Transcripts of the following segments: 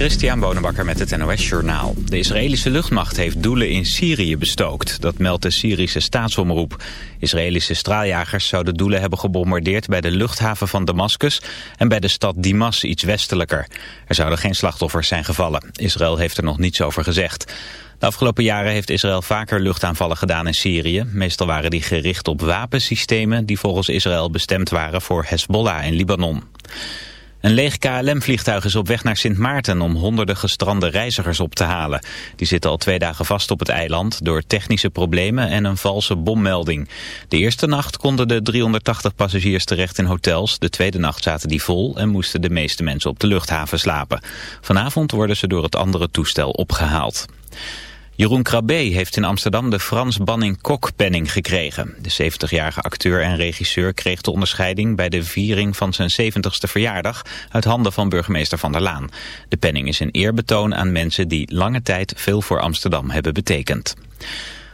Christian Bonenbakker met het NOS Journaal. De Israëlische luchtmacht heeft doelen in Syrië bestookt. Dat meldt de Syrische staatsomroep. Israëlische straaljagers zouden doelen hebben gebombardeerd... bij de luchthaven van Damascus en bij de stad Dimas iets westelijker. Er zouden geen slachtoffers zijn gevallen. Israël heeft er nog niets over gezegd. De afgelopen jaren heeft Israël vaker luchtaanvallen gedaan in Syrië. Meestal waren die gericht op wapensystemen... die volgens Israël bestemd waren voor Hezbollah in Libanon. Een leeg KLM-vliegtuig is op weg naar Sint Maarten om honderden gestrande reizigers op te halen. Die zitten al twee dagen vast op het eiland door technische problemen en een valse bommelding. De eerste nacht konden de 380 passagiers terecht in hotels. De tweede nacht zaten die vol en moesten de meeste mensen op de luchthaven slapen. Vanavond worden ze door het andere toestel opgehaald. Jeroen Krabbe heeft in Amsterdam de Frans Banning Kok-penning gekregen. De 70-jarige acteur en regisseur kreeg de onderscheiding bij de viering van zijn 70ste verjaardag uit handen van burgemeester Van der Laan. De penning is een eerbetoon aan mensen die lange tijd veel voor Amsterdam hebben betekend.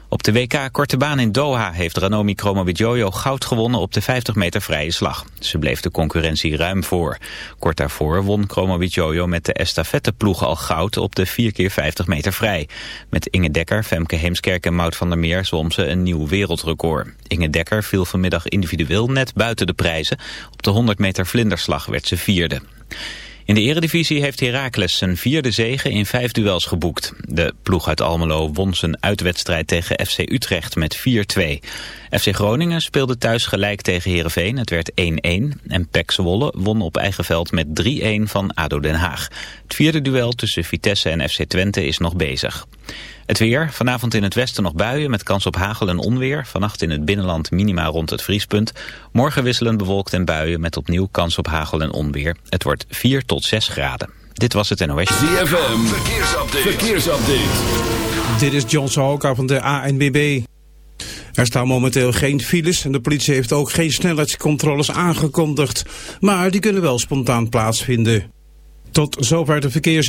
Op de WK Korte Baan in Doha heeft Ranomi Kromowidjojo goud gewonnen op de 50 meter vrije slag. Ze bleef de concurrentie ruim voor. Kort daarvoor won Kromowidjojo met de estafetteploeg al goud op de 4 keer 50 meter vrij. Met Inge Dekker, Femke Heemskerk en Mout van der Meer zwom ze een nieuw wereldrecord. Inge Dekker viel vanmiddag individueel net buiten de prijzen. Op de 100 meter vlinderslag werd ze vierde. In de eredivisie heeft Heracles zijn vierde zege in vijf duels geboekt. De ploeg uit Almelo won zijn uitwedstrijd tegen FC Utrecht met 4-2. FC Groningen speelde thuis gelijk tegen Heerenveen. Het werd 1-1. En PEC Zwolle won op eigen veld met 3-1 van ADO Den Haag. Het vierde duel tussen Vitesse en FC Twente is nog bezig. Het weer, vanavond in het westen nog buien met kans op hagel en onweer. Vannacht in het binnenland minima rond het vriespunt. Morgen wisselend bewolkt en buien met opnieuw kans op hagel en onweer. Het wordt 4 tot 6 graden. Dit was het NOS. ZFM, verkeersupdate. verkeersupdate. Dit is John Sahoka van de ANBB. Er staan momenteel geen files en de politie heeft ook geen snelheidscontroles aangekondigd. Maar die kunnen wel spontaan plaatsvinden. Tot zover de verkeers...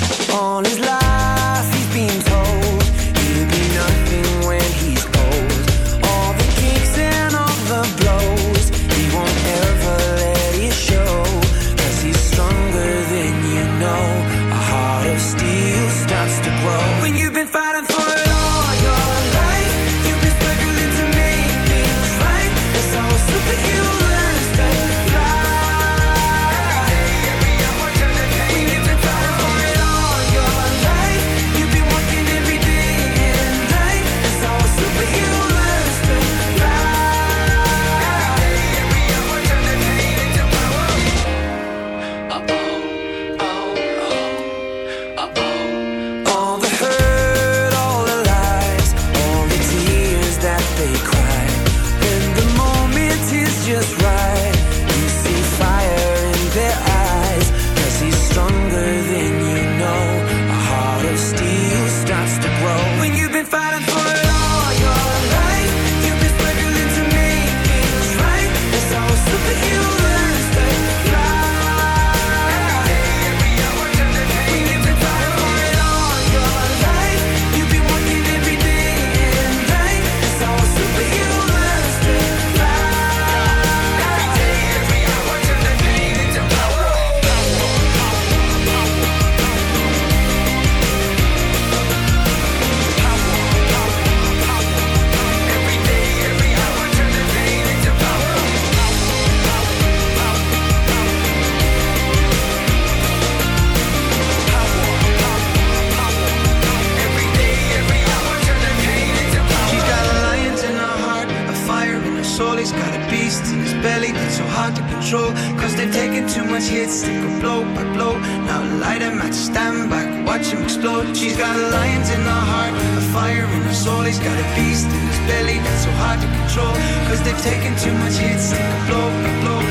stand back, watch him explode. She's got a lion's in her heart, a fire in her soul. He's got a beast in his belly that's so hard to control. Cause they've taken too much hits, blow, blow.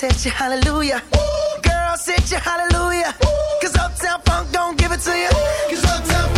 Hit you, hallelujah. Girls hit you, hallelujah. Cause Uptown Funk don't give it to you. Cause Uptown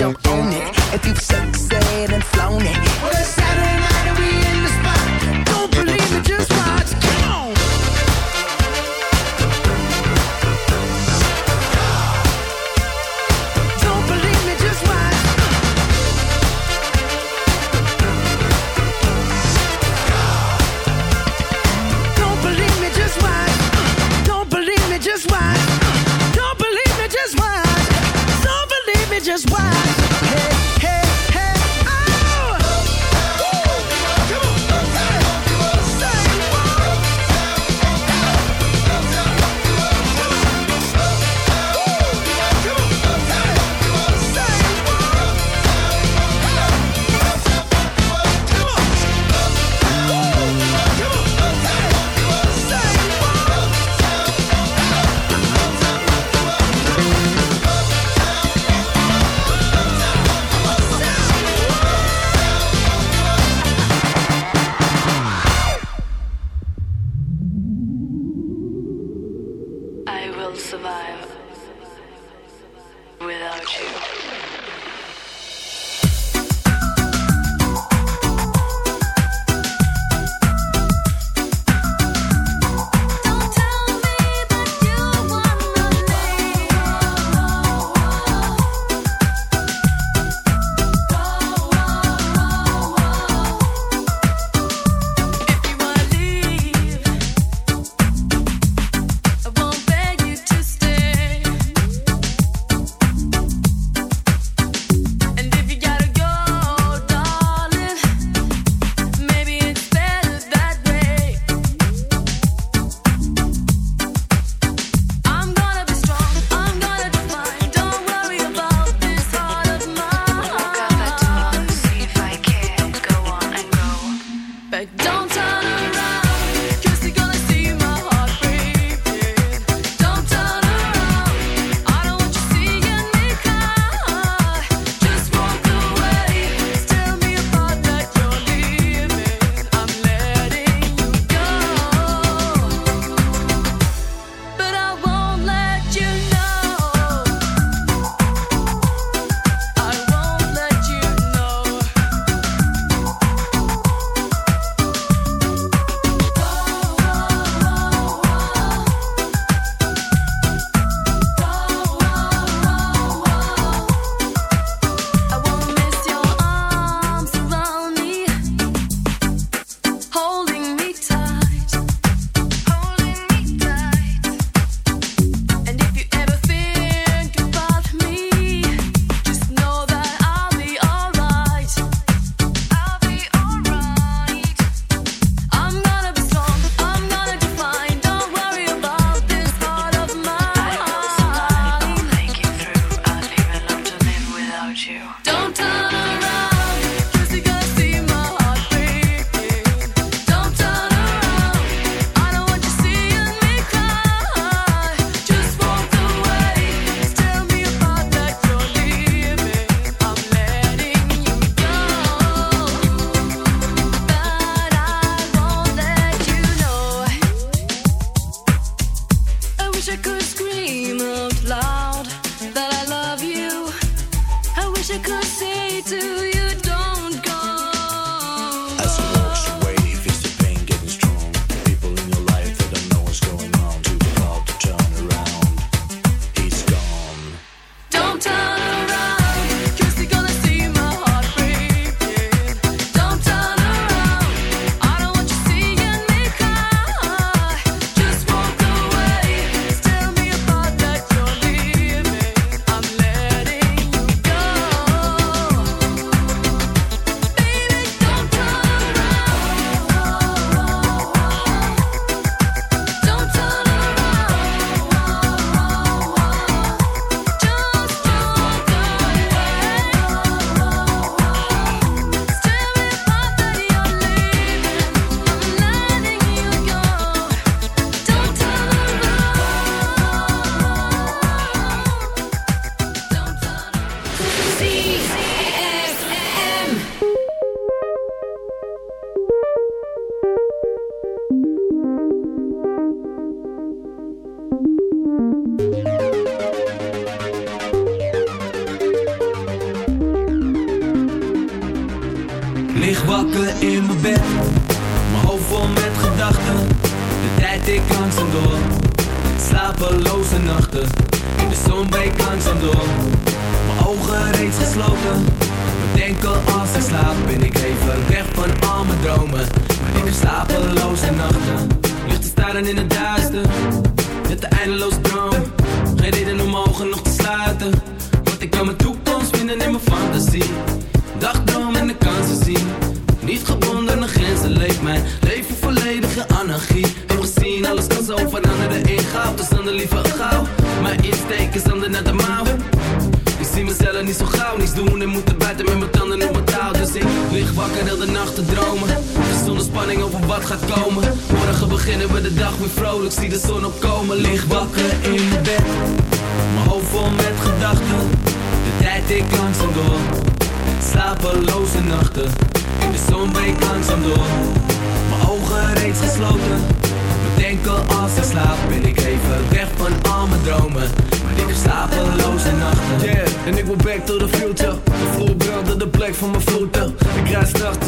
on it. If you've sexed and flown it. Well, it's Saturday night we in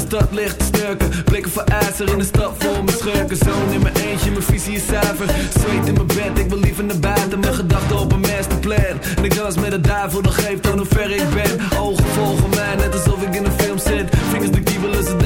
stad licht te snurken. Blikken voor ijzer in de stad voor mijn schurken. Zoon in mijn eentje, mijn visie is zuiver. Zweet in mijn bed, ik wil liever naar buiten. Mijn gedachten op een masterplan. En ik dans met de duivel, dat geeft aan hoe ver ik ben. Ogen volgen mij, net alsof ik in een film zit. Vingers de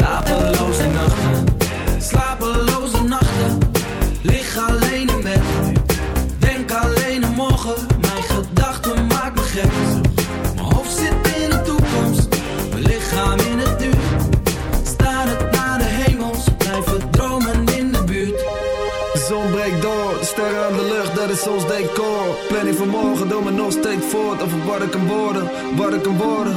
Slapeloze nachten, slapeloze nachten. Lig alleen in bed, denk alleen aan morgen. Mijn gedachten maken me gek. Mijn hoofd zit in de toekomst, mijn lichaam in het nu. Starend naar de hemels, blijven dromen in de buurt. De zon breekt door, de sterren aan de lucht, dat is ons decor. Planning van morgen, doe me nog steeds voort. Over wat ik kan worden, wat ik kan worden.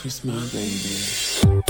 Christmas, baby.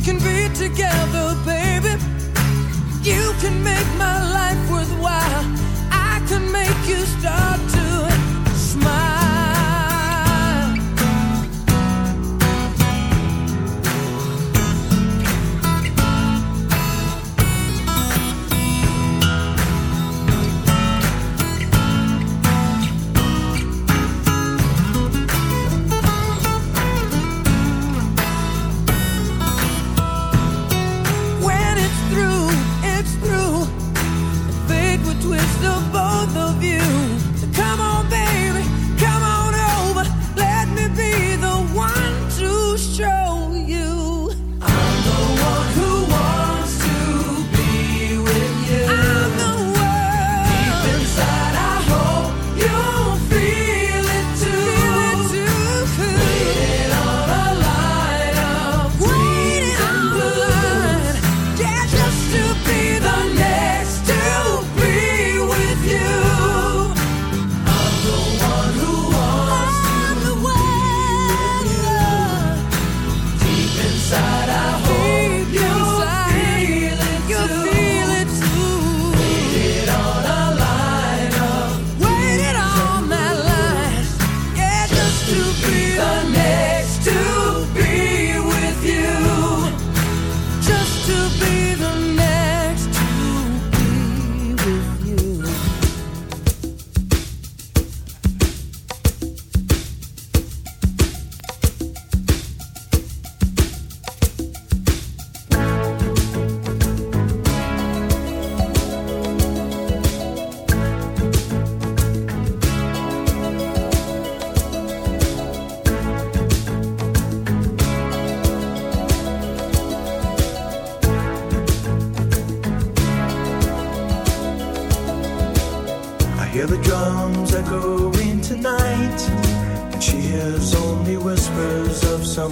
We can be together, baby. You can make my life worthwhile. I can make you start.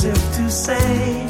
as if to say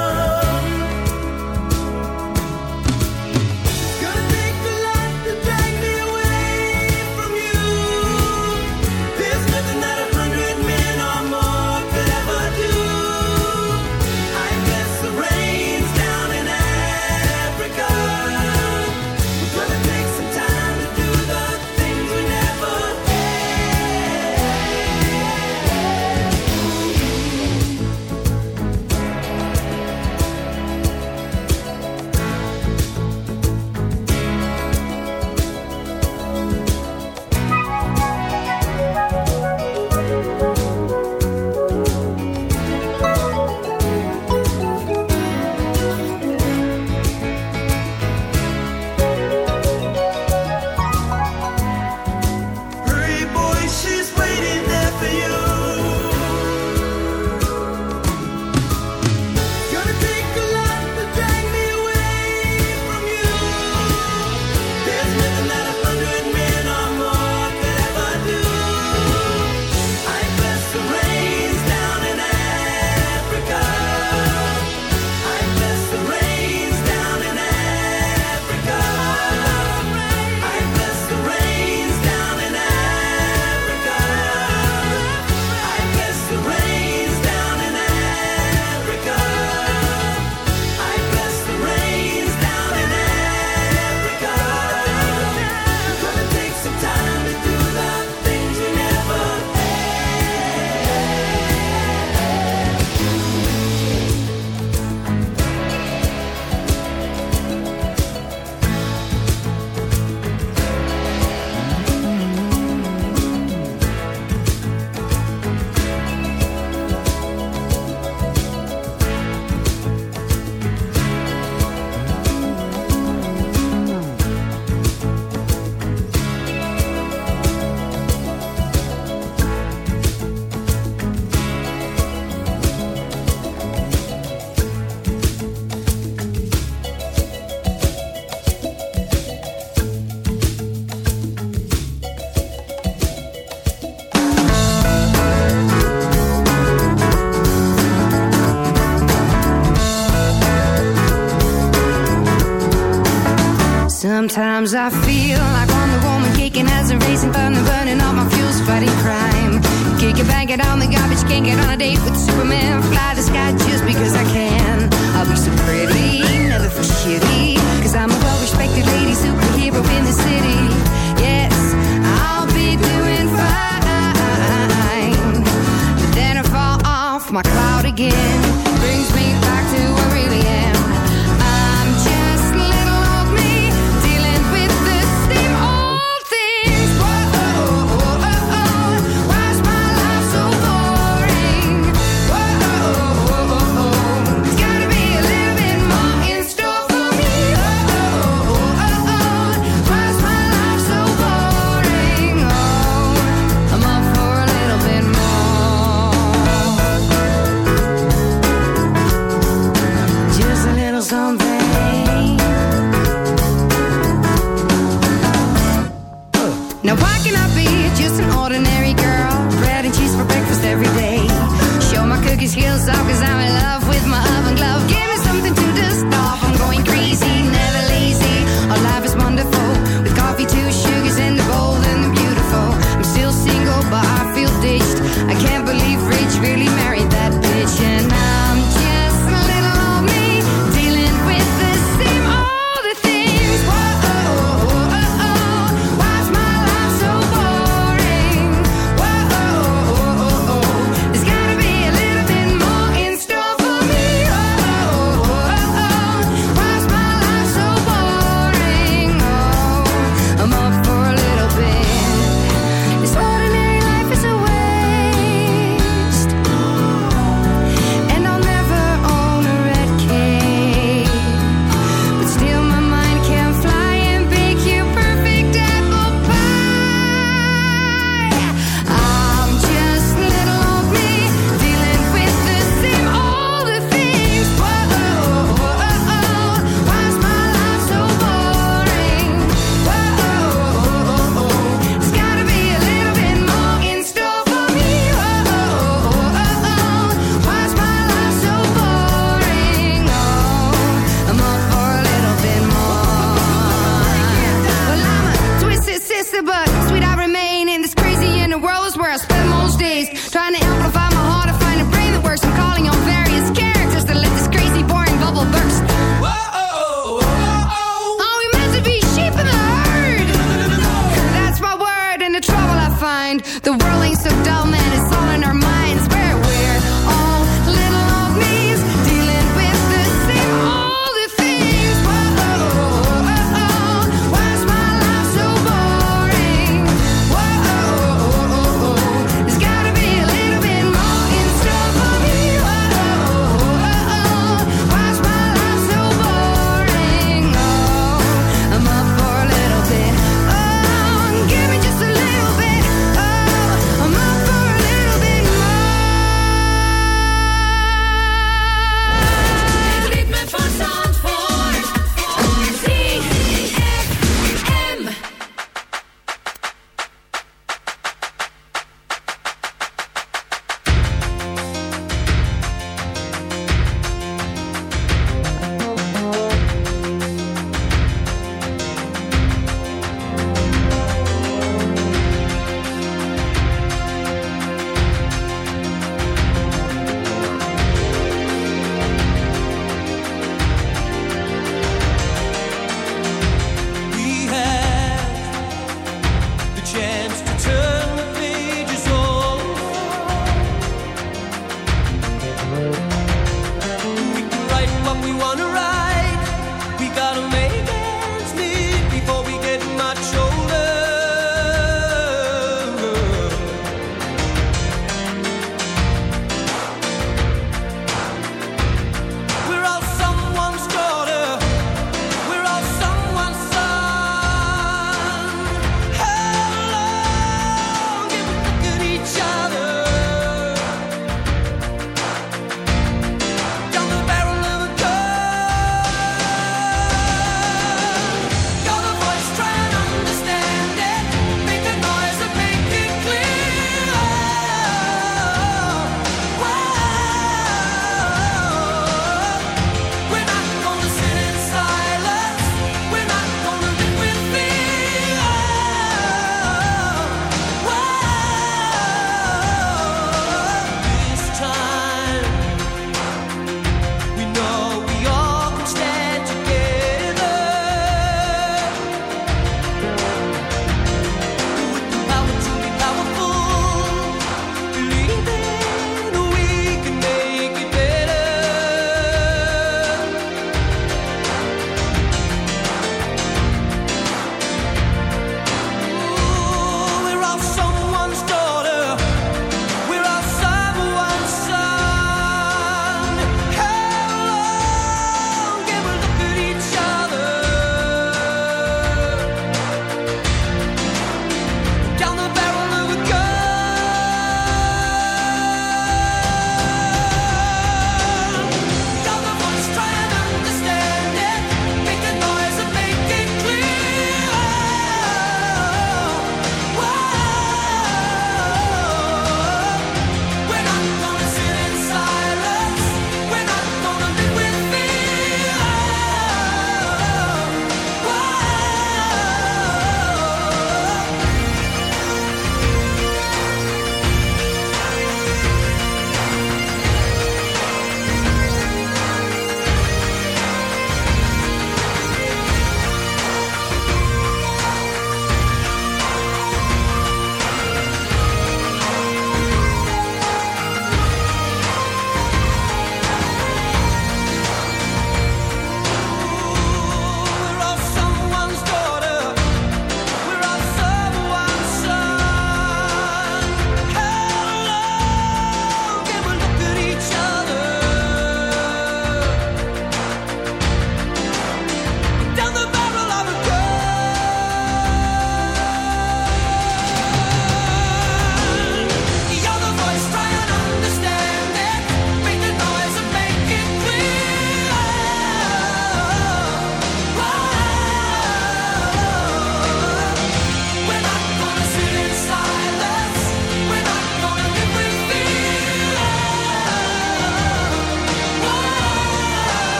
Sometimes I feel like I'm the woman kicking ass and racing burning, burning all my fuels, fighting crime. Kick it, bang it on the garbage, can't get on a